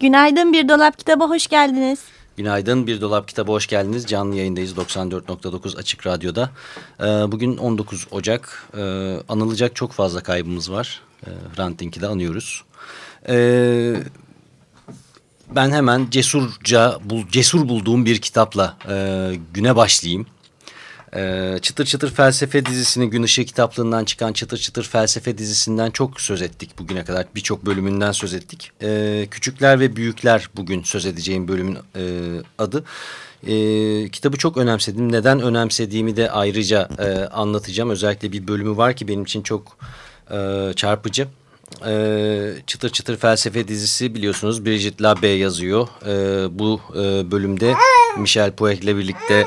Günaydın Bir Dolap Kitabı hoş geldiniz. Günaydın Bir Dolap Kitabı hoş geldiniz. Canlı yayındayız 94.9 Açık Radyo'da. Ee, bugün 19 Ocak. Ee, anılacak çok fazla kaybımız var. Ee, Hrant Dink'i anıyoruz. Ee, ben hemen cesurca, bul, cesur bulduğum bir kitapla e, güne başlayayım. Ee, çıtır Çıtır Felsefe dizisinin Gün kitaplığından çıkan Çıtır Çıtır Felsefe dizisinden çok söz ettik bugüne kadar. Birçok bölümünden söz ettik. Ee, Küçükler ve Büyükler bugün söz edeceğim bölümün e, adı. Ee, kitabı çok önemsedim. Neden önemsediğimi de ayrıca e, anlatacağım. Özellikle bir bölümü var ki benim için çok e, çarpıcı. Çıtır Çıtır Felsefe dizisi biliyorsunuz Brigitte Labbé yazıyor. Bu e, bölümde Michel Puech'le birlikte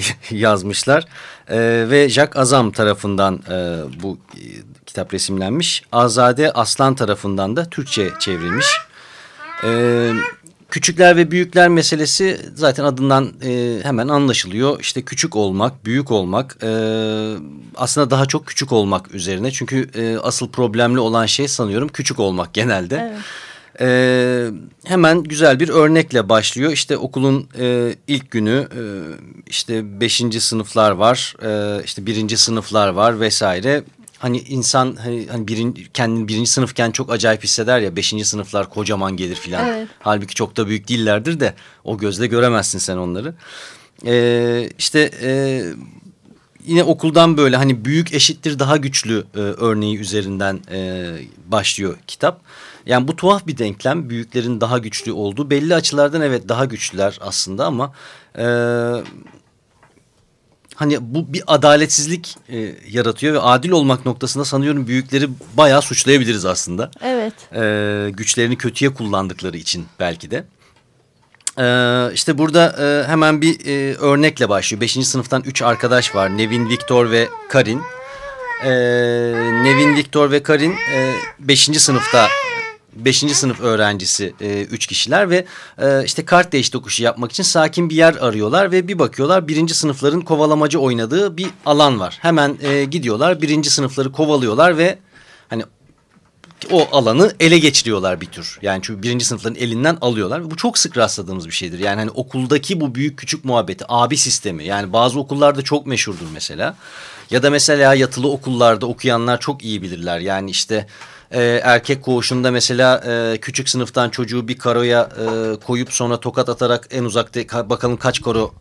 yazmışlar. E, ve Jacques Azam tarafından e, bu e, kitap resimlenmiş. Azade Aslan tarafından da Türkçe çevrilmiş. E, küçükler ve büyükler meselesi zaten adından e, hemen anlaşılıyor. İşte küçük olmak, büyük olmak e, aslında daha çok küçük olmak üzerine. Çünkü e, asıl problemli olan şey sanıyorum küçük olmak genelde. Evet. Ee, hemen güzel bir örnekle başlıyor. İşte okulun e, ilk günü e, işte beşinci sınıflar var, e, işte birinci sınıflar var vesaire. Hani insan hani, hani birin, kendini birinci sınıfken çok acayip hisseder ya beşinci sınıflar kocaman gelir filan. Evet. Halbuki çok da büyük değillerdir de o gözle göremezsin sen onları. Ee, işte e, yine okuldan böyle hani büyük eşittir daha güçlü e, örneği üzerinden e, başlıyor kitap. Yani bu tuhaf bir denklem büyüklerin daha güçlü olduğu belli açılardan evet daha güçlüler aslında ama e, hani bu bir adaletsizlik e, yaratıyor ve adil olmak noktasında sanıyorum büyükleri bayağı suçlayabiliriz aslında. Evet. E, güçlerini kötüye kullandıkları için belki de. Ee, işte burada e, hemen bir e, örnekle başlıyor. Beşinci sınıftan üç arkadaş var. Nevin, Viktor ve Karin. Ee, Nevin, Viktor ve Karin e, beşinci sınıfta beşinci sınıf öğrencisi e, üç kişiler ve e, işte kart değiş tokuşu yapmak için sakin bir yer arıyorlar ve bir bakıyorlar birinci sınıfların kovalamacı oynadığı bir alan var. Hemen e, gidiyorlar birinci sınıfları kovalıyorlar ve hani o alanı ele geçiriyorlar bir tür. Yani çünkü birinci sınıfların elinden alıyorlar. Bu çok sık rastladığımız bir şeydir. Yani hani okuldaki bu büyük küçük muhabbeti, abi sistemi. Yani bazı okullarda çok meşhurdur mesela. Ya da mesela yatılı okullarda okuyanlar çok iyi bilirler. Yani işte e, erkek koğuşunda mesela e, küçük sınıftan çocuğu bir karoya e, koyup sonra tokat atarak en uzakta ka bakalım kaç karo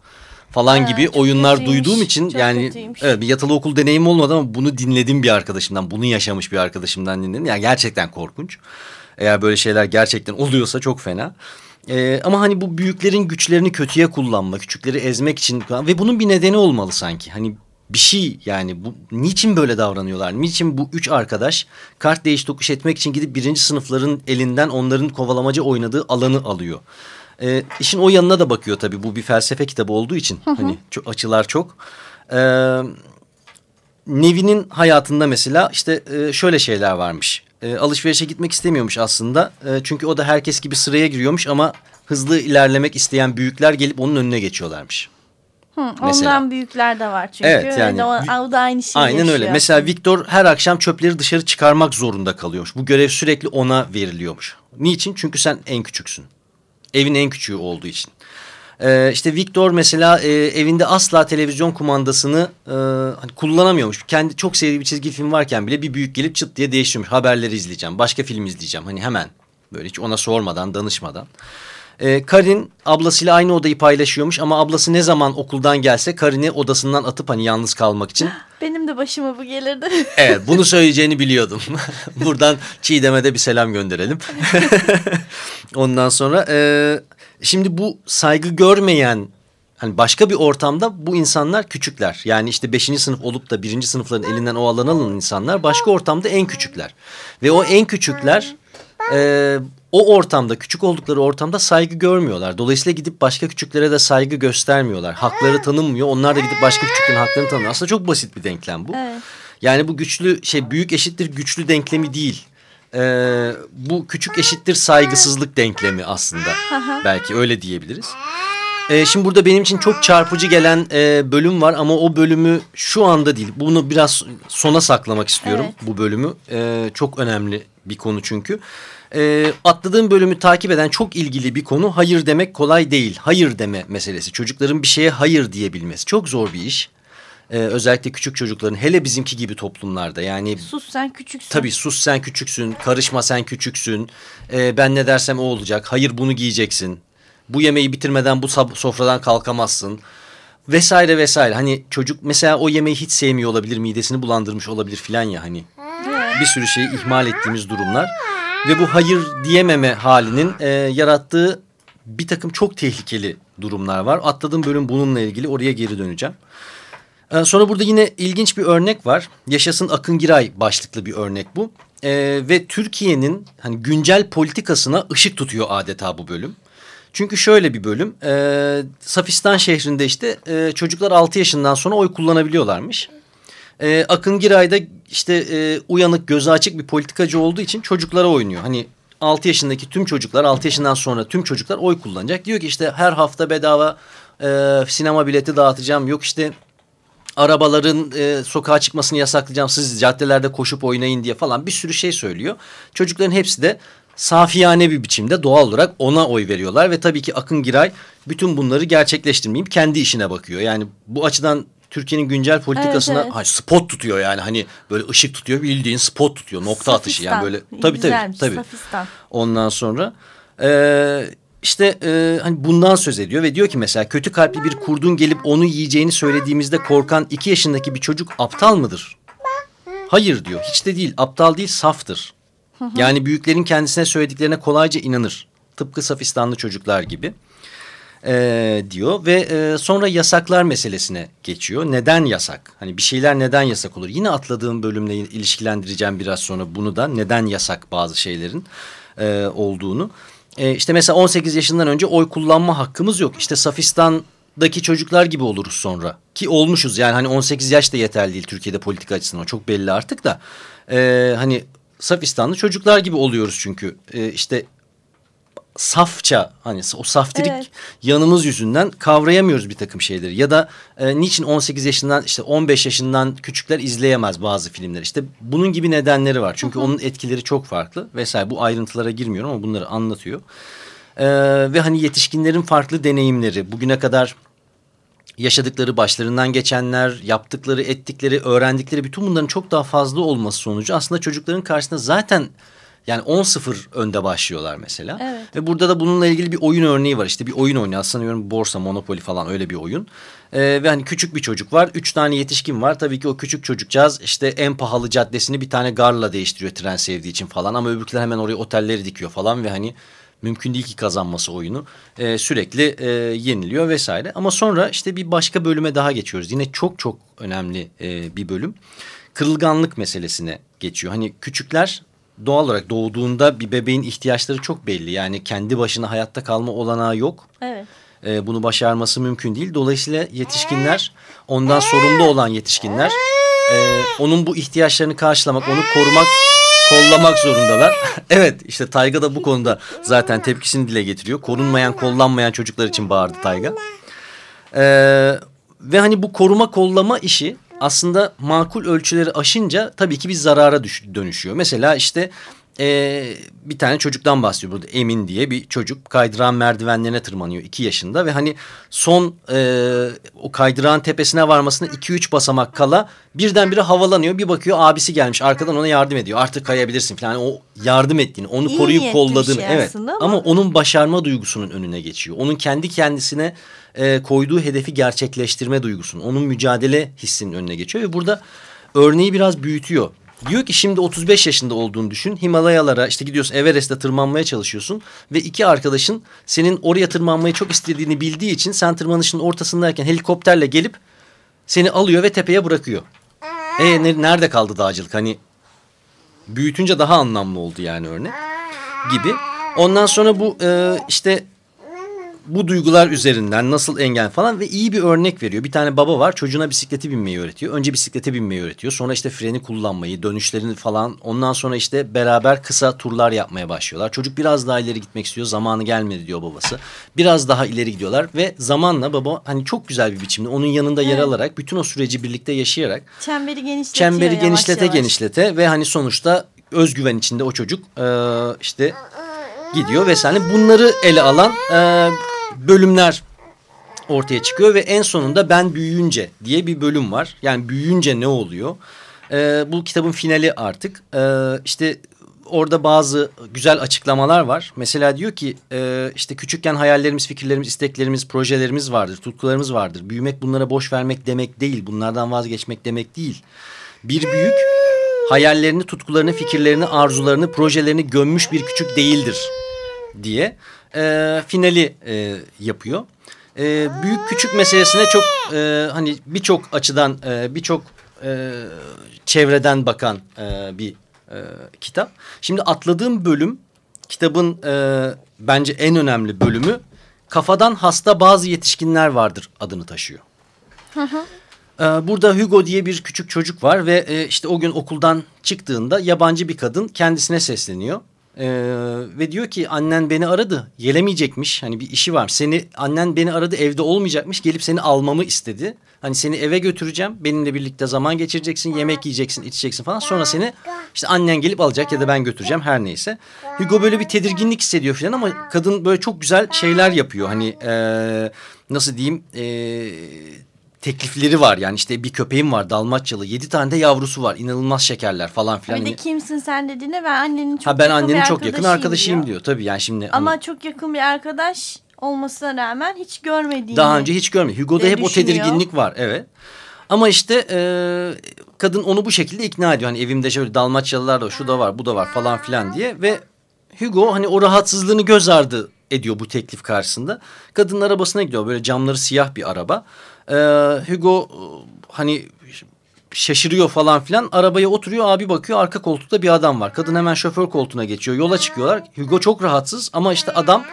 falan ha, gibi oyunlar kötüymüş, duyduğum için yani kötüymüş. evet bir yatılı okul deneyimi olmadı ama bunu dinledim bir arkadaşımdan. Bunu yaşamış bir arkadaşımdan dinledim. Yani gerçekten korkunç. Eğer böyle şeyler gerçekten oluyorsa çok fena. Ee, ama hani bu büyüklerin güçlerini kötüye kullanma, küçükleri ezmek için ve bunun bir nedeni olmalı sanki. Hani bir şey yani bu niçin böyle davranıyorlar? Niçin bu üç arkadaş kart değiş tokuş etmek için gidip birinci sınıfların elinden onların kovalamacı oynadığı alanı alıyor? E, işin o yanına da bakıyor tabii. Bu bir felsefe kitabı olduğu için. Hı hı. Hani çok, açılar çok. E, Nevi'nin hayatında mesela işte e, şöyle şeyler varmış. E, alışverişe gitmek istemiyormuş aslında. E, çünkü o da herkes gibi sıraya giriyormuş ama hızlı ilerlemek isteyen büyükler gelip onun önüne geçiyorlarmış. Hı, ondan büyükler de var çünkü. Evet yani. O, o da aynı şeyi Aynen yaşıyor. öyle. Mesela Viktor her akşam çöpleri dışarı çıkarmak zorunda kalıyormuş. Bu görev sürekli ona veriliyormuş. Niçin? Çünkü sen en küçüksün. Evin en küçüğü olduğu için. Ee, işte Victor mesela e, evinde asla televizyon kumandasını e, hani kullanamıyormuş. Kendi çok sevdiği bir çizgi film varken bile bir büyük gelip çıt diye değiştirmiş. Haberleri izleyeceğim, başka film izleyeceğim. Hani hemen böyle hiç ona sormadan, danışmadan. Ee, Karin ablasıyla aynı odayı paylaşıyormuş ama ablası ne zaman okuldan gelse Karin'i odasından atıp hani yalnız kalmak için. Benim de başıma bu gelirdi. evet bunu söyleyeceğini biliyordum. Buradan Çiğdem'e de bir selam gönderelim. Ondan sonra e, şimdi bu saygı görmeyen hani başka bir ortamda bu insanlar küçükler. Yani işte beşinci sınıf olup da birinci sınıfların elinden o alan insanlar başka ortamda en küçükler. Ve o en küçükler e, o ortamda küçük oldukları ortamda saygı görmüyorlar. Dolayısıyla gidip başka küçüklere de saygı göstermiyorlar. Hakları tanınmıyor. Onlar da gidip başka küçüklerin haklarını tanımıyor. Aslında çok basit bir denklem bu. Evet. Yani bu güçlü şey büyük eşittir güçlü denklemi değil. Ee, bu küçük eşittir saygısızlık denklemi aslında. Belki öyle diyebiliriz. Ee, şimdi burada benim için çok çarpıcı gelen e, bölüm var ama o bölümü şu anda değil. Bunu biraz sona saklamak istiyorum Evet. bu bölümü. Ee, çok önemli bir konu çünkü. Ee, atladığım bölümü takip eden çok ilgili bir konu hayır demek kolay değil. Hayır deme meselesi. Çocukların bir şeye hayır diyebilmesi çok zor bir iş. Ee, özellikle küçük çocukların hele bizimki gibi toplumlarda yani Sus sen küçüksün. Tabii sus sen küçüksün, karışma sen küçüksün, Ee, ben ne dersem o olacak, hayır bunu giyeceksin, bu yemeği bitirmeden bu sofradan kalkamazsın vesaire vesaire. Hani çocuk mesela o yemeği hiç sevmiyor olabilir, midesini bulandırmış olabilir filan ya hani. Bir sürü şeyi ihmal ettiğimiz durumlar ve bu hayır diyememe halinin e, yarattığı bir takım çok tehlikeli durumlar var. Atladığım bölüm bununla ilgili oraya geri döneceğim. Ee, Sonra burada yine ilginç bir örnek var. Yaşasın Akın Giray başlıklı bir örnek bu. Ee, ve Türkiye'nin hani güncel politikasına ışık tutuyor adeta bu bölüm. Çünkü şöyle bir bölüm. E, Safistan şehrinde işte e, çocuklar 6 yaşından sonra oy kullanabiliyorlarmış. E, Akın Giray da işte e, uyanık gözü açık bir politikacı olduğu için çocuklara oynuyor. Hani 6 yaşındaki tüm çocuklar 6 yaşından sonra tüm çocuklar oy kullanacak. Diyor ki işte her hafta bedava e, sinema bileti dağıtacağım. Yok işte arabaların e, sokağa çıkmasını yasaklayacağım. Siz caddelerde koşup oynayın diye falan bir sürü şey söylüyor. Çocukların hepsi de safiyane bir biçimde doğal olarak ona oy veriyorlar. Ve tabii ki Akın Giray bütün bunları gerçekleştirmeyip kendi işine bakıyor. Yani bu açıdan Türkiye'nin güncel politikasına Evet, evet. spot tutuyor yani hani böyle ışık tutuyor bildiğin spot tutuyor nokta atışı yani böyle tabii tabii Güzelmiş, tabii. Safistan. Ondan sonra e, işte e, hani bundan söz ediyor ve diyor ki mesela kötü kalpli bir kurdun gelip onu yiyeceğini söylediğimizde korkan iki yaşındaki bir çocuk aptal mıdır? Hayır diyor hiç de değil aptal değil saftır. Yani büyüklerin kendisine söylediklerine kolayca inanır. Tıpkı Safistanlı çocuklar gibi e, diyor ve e, sonra yasaklar meselesine geçiyor. Neden yasak? Hani bir şeyler neden yasak olur? Yine atladığım bölümle ilişkilendireceğim biraz sonra bunu da neden yasak bazı şeylerin e, olduğunu. E, işte mesela 18 yaşından önce oy kullanma hakkımız yok. İşte Safistan'daki çocuklar gibi oluruz sonra. Ki olmuşuz yani hani 18 yaş da yeterli değil Türkiye'de politika açısından o çok belli artık da. E, hani Safistanlı çocuklar gibi oluyoruz çünkü. E, işte safça hani o saftirik Evet. yanımız yüzünden kavrayamıyoruz bir takım şeyleri. Ya da e, niçin 18 yaşından işte 15 yaşından küçükler izleyemez bazı filmleri. İşte bunun gibi nedenleri var. Çünkü onun etkileri çok farklı vesaire. Bu ayrıntılara girmiyorum ama bunları anlatıyor. E, ve hani yetişkinlerin farklı deneyimleri bugüne kadar yaşadıkları, başlarından geçenler, yaptıkları, ettikleri, öğrendikleri bütün bunların çok daha fazla olması sonucu aslında çocukların karşısında zaten yani 10-0 önde başlıyorlar mesela. Evet. Ve burada da bununla ilgili bir oyun örneği var. İşte bir oyun oynuyor. Sanıyorum borsa, monopoli falan öyle bir oyun. Ee, ve hani küçük bir çocuk var. Üç tane yetişkin var. Tabii ki o küçük çocukcağız işte en pahalı caddesini bir tane garla değiştiriyor tren sevdiği için falan. Ama öbürküler hemen oraya otelleri dikiyor falan ve hani mümkün değil ki kazanması oyunu. Ee, sürekli e, yeniliyor vesaire. Ama sonra işte bir başka bölüme daha geçiyoruz. Yine çok çok önemli e, bir bölüm. Kırılganlık meselesine geçiyor. Hani küçükler doğal olarak doğduğunda bir bebeğin ihtiyaçları çok belli. Yani kendi başına hayatta kalma olanağı yok. Evet. Ee, bunu başarması mümkün değil. Dolayısıyla yetişkinler, ondan sorumlu olan yetişkinler e, onun bu ihtiyaçlarını karşılamak, onu korumak, kollamak zorundalar. evet işte Tayga da bu konuda zaten tepkisini dile getiriyor. Korunmayan, kollanmayan çocuklar için bağırdı Tayga. Ee, ve hani bu koruma kollama işi aslında makul ölçüleri aşınca tabii ki bir zarara dönüşüyor. Mesela işte ee, bir tane çocuktan bahsediyor burada. Emin diye bir çocuk kaydıran merdivenlerine tırmanıyor iki yaşında ve hani son ee, o kaydırağın tepesine varmasına iki üç basamak kala birdenbire havalanıyor. Bir bakıyor abisi gelmiş. Arkadan ona yardım ediyor. Artık kayabilirsin falan. O yardım ettiğini onu İyi koruyup kolladığını şey evet. ama ama- onun başarma duygusunun önüne geçiyor. Onun kendi kendisine e, koyduğu hedefi gerçekleştirme duygusunun onun mücadele hissinin önüne geçiyor ve burada örneği biraz büyütüyor Diyor ki şimdi 35 yaşında olduğunu düşün. Himalayalara işte gidiyorsun Everest'e tırmanmaya çalışıyorsun. Ve iki arkadaşın senin oraya tırmanmayı çok istediğini bildiği için sen tırmanışın ortasındayken helikopterle gelip seni alıyor ve tepeye bırakıyor. E ne- nerede kaldı dağcılık? Hani büyütünce daha anlamlı oldu yani örnek gibi. Ondan sonra bu e, işte bu duygular üzerinden nasıl engel falan ve iyi bir örnek veriyor. Bir tane baba var çocuğuna bisikleti binmeyi öğretiyor. Önce bisiklete binmeyi öğretiyor. Sonra işte freni kullanmayı, dönüşlerini falan. Ondan sonra işte beraber kısa turlar yapmaya başlıyorlar. Çocuk biraz daha ileri gitmek istiyor. Zamanı gelmedi diyor babası. Biraz daha ileri gidiyorlar ve zamanla baba hani çok güzel bir biçimde onun yanında yer alarak bütün o süreci birlikte yaşayarak Çemberi genişletiyor çemberi yavaş genişlete yavaş. genişlete ve hani sonuçta özgüven içinde o çocuk e, işte gidiyor ve hani bunları ele alan e, bölümler ortaya çıkıyor ve en sonunda ben büyüyünce diye bir bölüm var. Yani büyüyünce ne oluyor? E, bu kitabın finali artık. E, işte orada bazı güzel açıklamalar var. Mesela diyor ki e, işte küçükken hayallerimiz, fikirlerimiz, isteklerimiz, projelerimiz vardır, tutkularımız vardır. Büyümek bunlara boş vermek demek değil. Bunlardan vazgeçmek demek değil. Bir büyük hayallerini, tutkularını, fikirlerini, arzularını, projelerini gömmüş bir küçük değildir diye e, finali e, yapıyor. E, büyük küçük meselesine çok e, hani birçok açıdan e, birçok e, çevreden bakan e, bir e, kitap. Şimdi atladığım bölüm kitabın e, bence en önemli bölümü kafadan hasta bazı yetişkinler vardır adını taşıyor. Ee, Burada Hugo diye bir küçük çocuk var ve e, işte o gün okuldan çıktığında yabancı bir kadın kendisine sesleniyor. Ee, ve diyor ki annen beni aradı gelemeyecekmiş hani bir işi var. Seni annen beni aradı evde olmayacakmış. Gelip seni almamı istedi. Hani seni eve götüreceğim. Benimle birlikte zaman geçireceksin yemek yiyeceksin içeceksin falan. Sonra seni işte annen gelip alacak ya da ben götüreceğim her neyse. Hugo böyle bir tedirginlik hissediyor falan ama kadın böyle çok güzel şeyler yapıyor. Hani e, nasıl diyeyim e, teklifleri var. Yani işte bir köpeğim var Dalmaçyalı. Yedi tane de yavrusu var. İnanılmaz şekerler falan filan. Bir de Hani- kimsin sen dediğine ben annenin çok ha ben yakın annenin çok yakın arkadaşıyım diyor. Tabii yani şimdi Ama hani çok yakın bir arkadaş olmasına rağmen hiç görmediğini. daha önce hiç görmedi. Hugo'da de hep o düşünüyor. tedirginlik var. Evet. Ama işte e, kadın onu bu şekilde ikna ediyor. Hani evimde şöyle Dalmaçyalılar da şu da var bu da var falan filan diye. Ve Hugo hani o rahatsızlığını göz ardı ediyor bu teklif karşısında. Kadının arabasına gidiyor. Böyle camları siyah bir araba. E, Hugo hani şaşırıyor falan filan. Arabaya oturuyor abi bakıyor arka koltukta bir adam var. Kadın hemen şoför koltuğuna geçiyor. Yola çıkıyorlar. Hugo çok rahatsız ama işte adam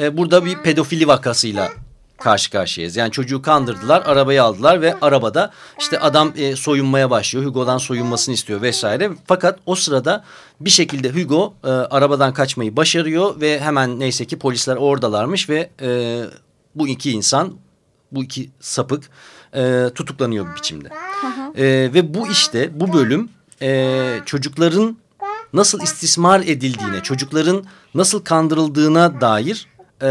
e, burada bir pedofili vakasıyla karşı karşıyayız. Yani çocuğu kandırdılar, arabayı aldılar ve arabada işte adam e, soyunmaya başlıyor. Hugo'dan soyunmasını istiyor vesaire. Fakat o sırada bir şekilde Hugo e, arabadan kaçmayı başarıyor ve hemen neyse ki polisler oradalarmış ve e, bu iki insan, bu iki sapık e, tutuklanıyor bir biçimde. E, ve bu işte bu bölüm e, çocukların nasıl istismar edildiğine, çocukların nasıl kandırıldığına dair e,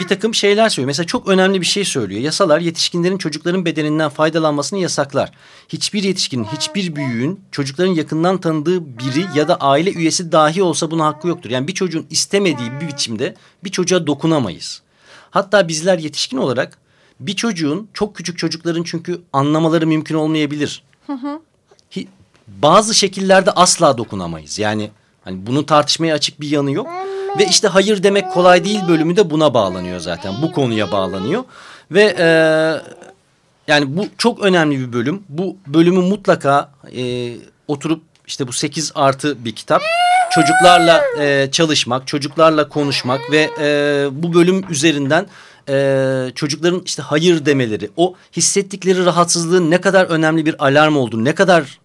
bir takım şeyler söylüyor. Mesela çok önemli bir şey söylüyor. Yasalar yetişkinlerin çocukların bedeninden faydalanmasını yasaklar. Hiçbir yetişkinin, hiçbir büyüğün çocukların yakından tanıdığı biri ya da aile üyesi dahi olsa buna hakkı yoktur. Yani bir çocuğun istemediği bir biçimde bir çocuğa dokunamayız. Hatta bizler yetişkin olarak bir çocuğun çok küçük çocukların çünkü anlamaları mümkün olmayabilir. Hi- bazı şekillerde asla dokunamayız. Yani hani bunun tartışmaya açık bir yanı yok. Ve işte hayır demek kolay değil bölümü de buna bağlanıyor zaten. Bu konuya bağlanıyor. Ve e, yani bu çok önemli bir bölüm. Bu bölümü mutlaka e, oturup işte bu 8 artı bir kitap. Çocuklarla e, çalışmak, çocuklarla konuşmak ve e, bu bölüm üzerinden e, çocukların işte hayır demeleri, o hissettikleri rahatsızlığın ne kadar önemli bir alarm olduğunu, ne kadar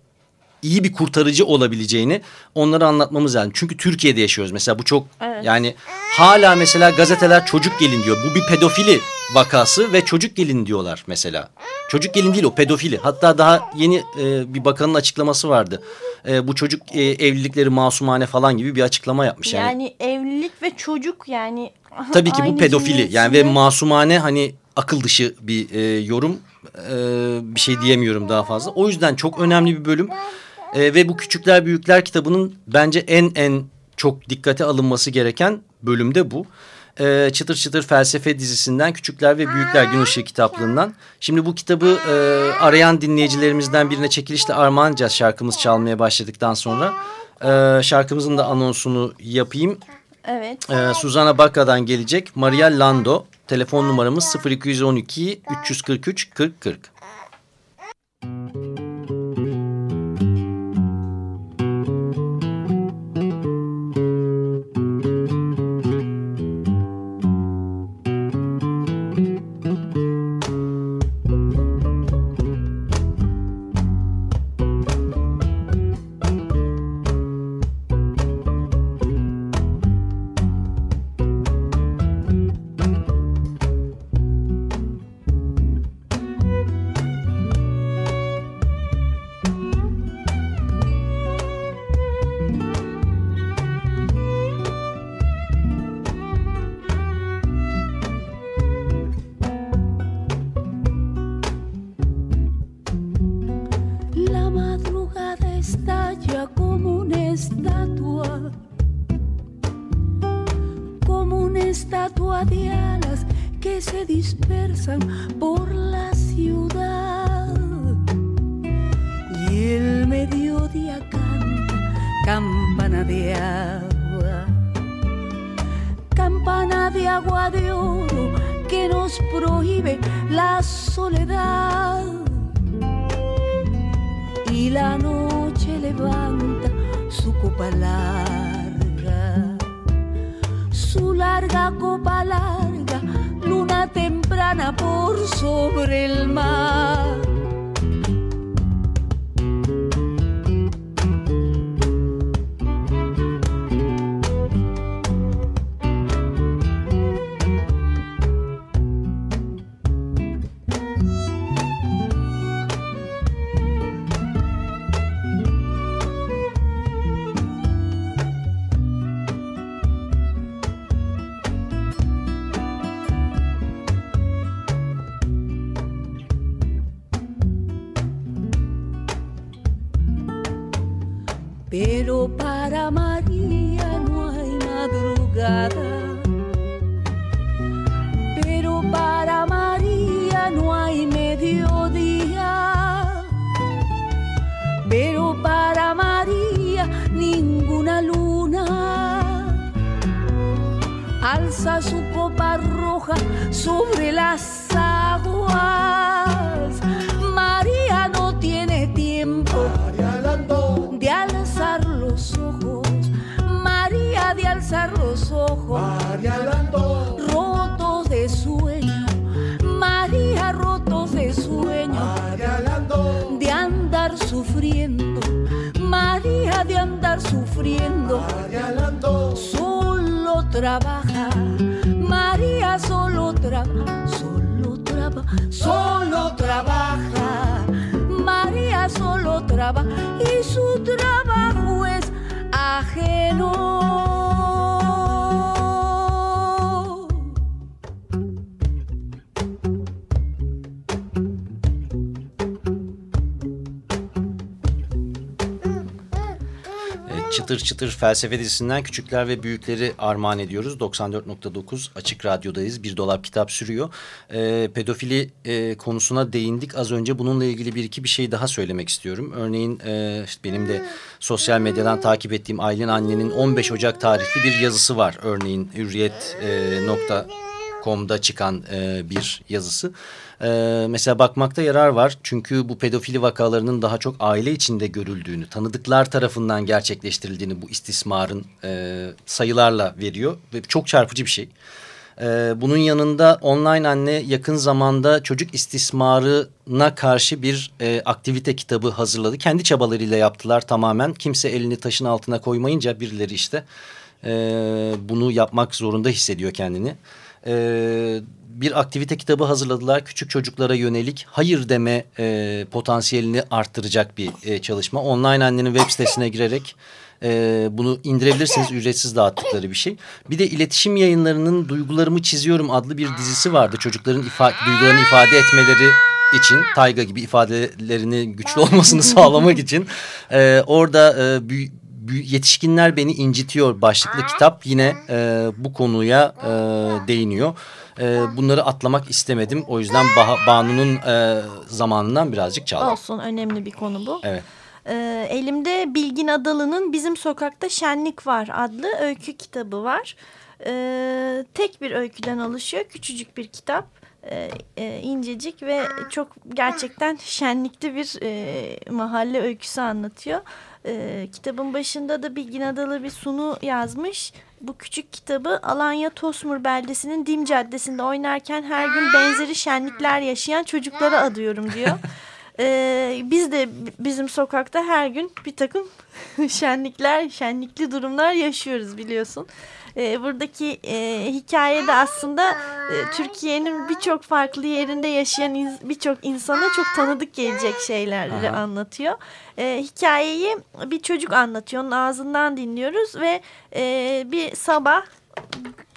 iyi bir kurtarıcı olabileceğini onlara anlatmamız lazım. Çünkü Türkiye'de yaşıyoruz mesela bu çok Evet. yani hala mesela gazeteler çocuk gelin diyor. Bu bir pedofili vakası ve çocuk gelin diyorlar mesela. Çocuk gelin değil o pedofili. Hatta daha yeni e, bir bakanın açıklaması vardı. E, bu çocuk e, evlilikleri masumane falan gibi bir açıklama yapmış. Yani, Yani evlilik ve çocuk yani. tabii ki bu pedofili yani ve masumane hani akıl dışı bir e, yorum. E, bir şey diyemiyorum daha fazla. O yüzden çok önemli bir bölüm. E, ve bu Küçükler Büyükler kitabının bence en en çok dikkate alınması gereken bölümde bu. e, Çıtır Çıtır Felsefe dizisinden Küçükler ve Büyükler Gün Işığı kitaplığından. Şimdi bu kitabı e, arayan dinleyicilerimizden birine çekilişle armağanacağız şarkımız çalmaya başladıktan sonra. E, şarkımızın da anonsunu yapayım. Evet. E, Suzana Bakka'dan gelecek Maria Lando. Telefon numaramız 0212 343 40 campana de agua de oro que nos prohíbe la soledad. Y la noche levanta su copa larga, su larga copa larga, luna temprana por sobre el mar. Pero para María no hay madrugada. Pero para María no hay mediodía. Pero para María ninguna luna alza su copa roja sobre las rotos de sueño, María rotos de sueño, de andar sufriendo, María de andar sufriendo, solo trabaja, María solo trabaja, solo trabaja, solo trabaja. María solo trabaja y su trabajo es ajeno. Çıtır Çıtır Felsefe dizisinden Küçükler ve Büyükleri armağan ediyoruz. 94.9 Açık Radyo'dayız. Bir dolap kitap sürüyor. Ee, pedofili e, konusuna değindik. Az önce bununla ilgili bir iki bir şey daha söylemek istiyorum. Örneğin e, işte benim de sosyal medyadan takip ettiğim Aylin Anne'nin 15 Ocak tarihli bir yazısı var. Örneğin Hürriyet e, kom'da çıkan e, bir yazısı. E, mesela bakmakta yarar var. Çünkü bu pedofili vakalarının daha çok aile içinde görüldüğünü, tanıdıklar tarafından gerçekleştirildiğini bu istismarın e, sayılarla veriyor. Ve çok çarpıcı bir şey. E, bunun yanında online anne yakın zamanda çocuk istismarına karşı bir e, aktivite kitabı hazırladı. Kendi çabalarıyla yaptılar tamamen. Kimse elini taşın altına koymayınca birileri işte e, bunu yapmak zorunda hissediyor kendini. E, bir aktivite kitabı hazırladılar. Küçük çocuklara yönelik hayır deme e, potansiyelini arttıracak bir e, çalışma. Online annenin web sitesine girerek e, bunu indirebilirsiniz. Ücretsiz dağıttıkları bir şey. Bir de iletişim yayınlarının Duygularımı Çiziyorum adlı bir dizisi vardı. Çocukların ifa duygularını ifade etmeleri için Tayga gibi ifadelerini güçlü olmasını sağlamak için e, orada e, büy Yetişkinler Beni incitiyor başlıklı kitap yine e, bu konuya e, değiniyor. E, bunları atlamak istemedim. O yüzden bah Banu'nun e, zamanından birazcık çaldım. Olsun önemli bir konu bu. Evet. Ee, elimde Bilgin Adalı'nın Bizim Sokakta Şenlik Var adlı öykü kitabı var. Ee, tek bir öyküden oluşuyor. Küçücük bir kitap. Ee, e, incecik ve çok gerçekten şenlikli bir e, mahalle öyküsü anlatıyor. Ee, kitabın başında da Bilgin Adalı bir sunu yazmış. Bu küçük kitabı Alanya Tosmur beldesinin Dim Caddesi'nde oynarken her gün benzeri şenlikler yaşayan çocuklara adıyorum diyor. Ee, biz de bizim sokakta her gün bir takım şenlikler, şenlikli durumlar yaşıyoruz biliyorsun. Ee, buradaki e, hikaye de aslında e, Türkiye'nin birçok farklı yerinde yaşayan in, birçok insana çok tanıdık gelecek şeyleri Aha. anlatıyor. E, hikayeyi bir çocuk anlatıyor, onun ağzından dinliyoruz ve e, bir sabah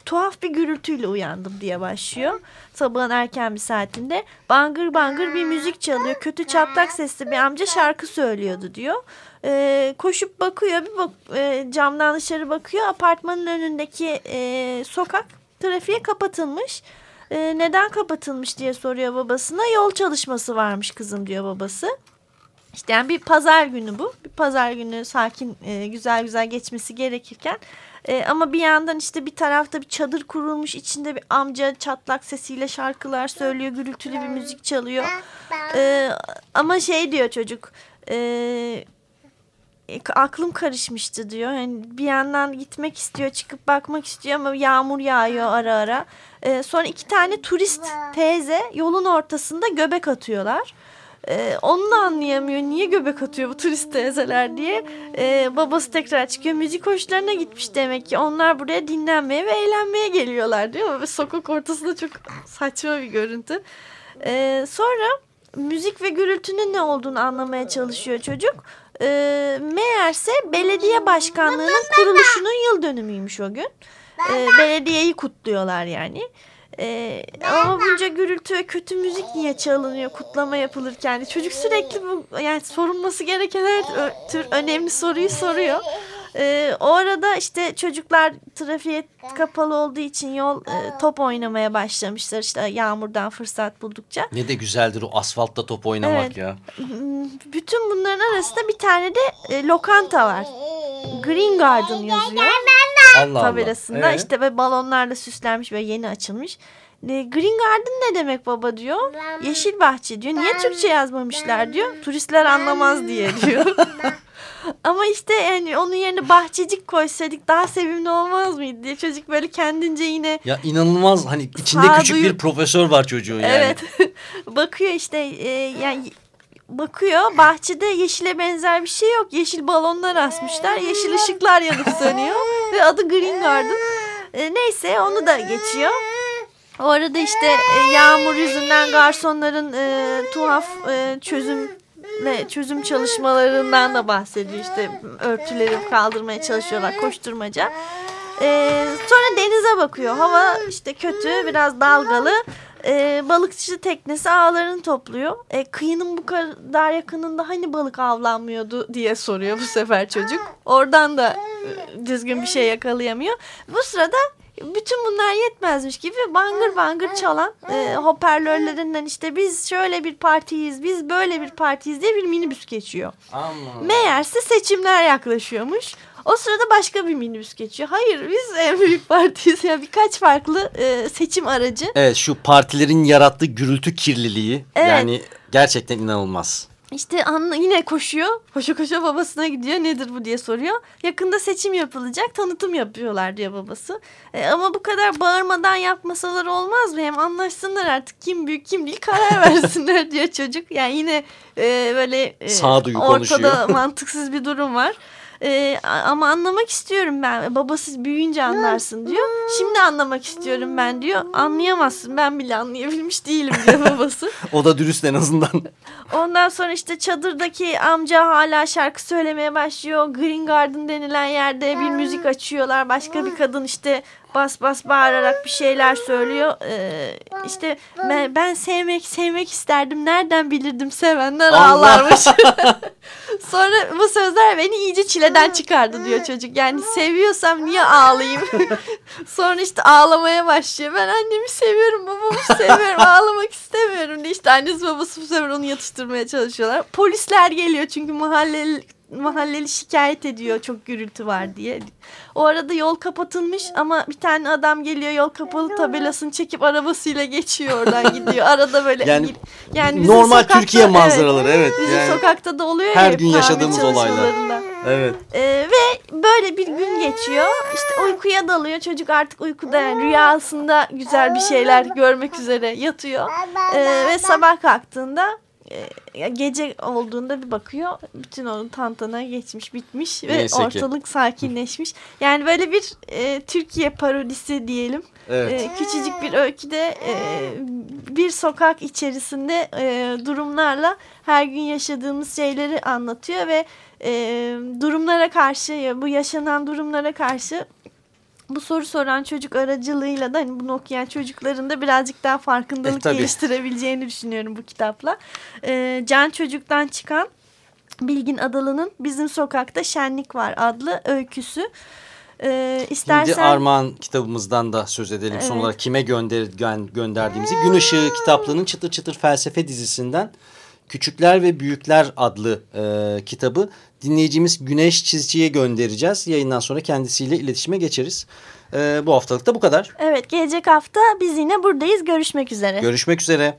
tuhaf bir gürültüyle uyandım diye başlıyor. Sabahın erken bir saatinde bangır bangır bir müzik çalıyor. Kötü çatlak sesli bir amca şarkı söylüyordu diyor. Ee, koşup bakıyor bir bak, e, camdan dışarı bakıyor. Apartmanın önündeki e, sokak trafiğe kapatılmış. E, neden kapatılmış diye soruyor babasına. Yol çalışması varmış kızım diyor babası. İşte yani bir pazar günü bu. Bir pazar günü sakin e, güzel güzel geçmesi gerekirken e, ama bir yandan işte bir tarafta bir çadır kurulmuş içinde bir amca çatlak sesiyle şarkılar söylüyor gürültülü bir müzik çalıyor. E, ama şey diyor çocuk e, e, aklım karışmıştı diyor. Yani bir yandan gitmek istiyor, çıkıp bakmak istiyor ama yağmur yağıyor ara ara. E, sonra iki tane turist teyze yolun ortasında göbek atıyorlar. Ee, onu da anlayamıyor. Niye göbek atıyor bu turist teyzeler diye. Ee, babası tekrar çıkıyor. Müzik hoşlarına gitmiş demek ki. Onlar buraya dinlenmeye ve eğlenmeye geliyorlar diyor. Ve sokak ortasında çok saçma bir görüntü. Ee, sonra müzik ve gürültünün ne olduğunu anlamaya çalışıyor çocuk. Ee, meğerse belediye başkanlığının kuruluşunun yıl dönümüymüş o gün. Ee, belediyeyi kutluyorlar yani. Ee, ama bunca gürültü ve kötü müzik niye çalınıyor kutlama yapılırken? Çocuk sürekli bu yani sorulması gereken her tür önemli soruyu soruyor. Ee, o arada işte çocuklar trafiğe kapalı olduğu için yol e, top oynamaya başlamışlar işte yağmurdan fırsat buldukça. Ne de güzeldir o asfaltta top oynamak Evet. ya. Bütün bunların arasında bir tane de e, lokanta var. Green Garden yazıyor Allah tabelasında Allah. Ee? işte ve balonlarla süslenmiş ve yeni açılmış. E, Green Garden ne demek baba diyor. Yeşil bahçe diyor. Niye Türkçe yazmamışlar diyor. Turistler anlamaz diye diyor. Ama işte yani onun yerine bahçecik koysaydık daha sevimli olmaz mıydı diye çocuk böyle kendince yine Ya inanılmaz hani içinde Sağduyu- küçük bir profesör var çocuğun yani. evet bakıyor işte e, yani bakıyor bahçede yeşile benzer bir şey yok. Yeşil balonlar asmışlar. Yeşil ışıklar yanıp sönüyor ve adı Green Garden. E, neyse onu da geçiyor. O arada işte e, yağmur yüzünden garsonların e, tuhaf e, çözüm ve çözüm çalışmalarından da bahsediyor. İşte örtüleri kaldırmaya çalışıyorlar koşturmaca. E, sonra denize bakıyor. Hava işte kötü biraz dalgalı. E, balıkçı teknesi ağlarını topluyor. E, kıyının bu kadar yakınında hani balık avlanmıyordu diye soruyor bu sefer çocuk. Oradan da e, düzgün bir şey yakalayamıyor. Bu sırada bütün bunlar yetmezmiş gibi bangır bangır çalan e, hoparlörlerinden işte biz şöyle bir partiyiz, biz böyle bir partiyiz diye bir minibüs geçiyor. Aman. Meğerse seçimler yaklaşıyormuş. O sırada başka bir minibüs geçiyor. Hayır biz en büyük partiyiz. Yani birkaç farklı e, seçim aracı. Evet şu partilerin yarattığı gürültü kirliliği Evet. yani gerçekten inanılmaz. İşte anla yine koşuyor. Koşa koşa babasına gidiyor. Nedir bu diye soruyor. Yakında seçim yapılacak. Tanıtım yapıyorlar diyor babası. E, ama bu kadar bağırmadan yapmasalar olmaz mı? Hem anlaşsınlar artık kim büyük kim değil karar versinler diyor çocuk. Yani yine e, böyle e, Sağduyu ortada konuşuyor. mantıksız bir durum var. E, ama anlamak istiyorum ben. Babası büyüyünce anlarsın diyor. Şimdi anlamak istiyorum ben diyor. Anlayamazsın ben bile anlayabilmiş değilim diyor babası. O da dürüst en azından. Ondan sonra işte çadırdaki amca hala şarkı söylemeye başlıyor. Green Garden denilen yerde bir müzik açıyorlar. Başka bir kadın işte bas bas bağırarak bir şeyler söylüyor. Ee, işte ben, ben sevmek sevmek isterdim. Nereden bilirdim sevenler Allah! ağlarmış. Sonra bu sözler beni iyice çileden çıkardı diyor çocuk. Yani seviyorsam niye ağlayayım? Sonra işte ağlamaya başlıyor. Ben annemi seviyorum, babamı seviyorum, ağlamak istemiyorum diye işte annesi babası bu sefer onu yatıştırmaya çalışıyorlar. Polisler geliyor çünkü mahalleli mahalleli şikayet ediyor çok gürültü var diye. O arada yol kapatılmış ama bir tane adam geliyor yol kapalı tabelasını çekip arabasıyla geçiyor oradan gidiyor. Arada böyle Yani yani bizim Normal sokakta- Türkiye manzaraları evet. Bizim Yani, sokakta da oluyor her ya gün yaşadığımız olaylar. evet. Ee, ve böyle bir gün geçiyor. İşte uykuya dalıyor. Çocuk artık uykuda yani rüyasında güzel bir şeyler görmek üzere yatıyor. Ee, ve sabah kalktığında e, gece olduğunda bir bakıyor. Bütün onun tantana geçmiş bitmiş ve Neyse ki. ortalık sakinleşmiş. Yani böyle bir e, Türkiye parodisi diyelim. Evet. Ee, küçücük bir öyküde e, bir sokak içerisinde e, durumlarla her gün yaşadığımız şeyleri anlatıyor ve e, durumlara karşı bu yaşanan durumlara karşı bu soru soran çocuk aracılığıyla da hani bunu okuyan çocukların da birazcık daha farkındalık E, tabii. geliştirebileceğini düşünüyorum bu kitapla. E, Can Çocuk'tan çıkan Bilgin Adalı'nın Bizim Sokakta Şenlik Var adlı öyküsü. E, istersen... Şimdi Armağan kitabımızdan da söz edelim. Son Evet. olarak kime gönder, gö- gönderdiğimizi. Gün Işığı kitaplığının Çıtır Çıtır Felsefe dizisinden Küçükler ve Büyükler adlı e, kitabı dinleyicimiz Güneş Çizici'ye göndereceğiz. Yayından sonra kendisiyle iletişime geçeriz. E, bu haftalık da bu kadar. Evet gelecek hafta biz yine buradayız. Görüşmek üzere. Görüşmek üzere.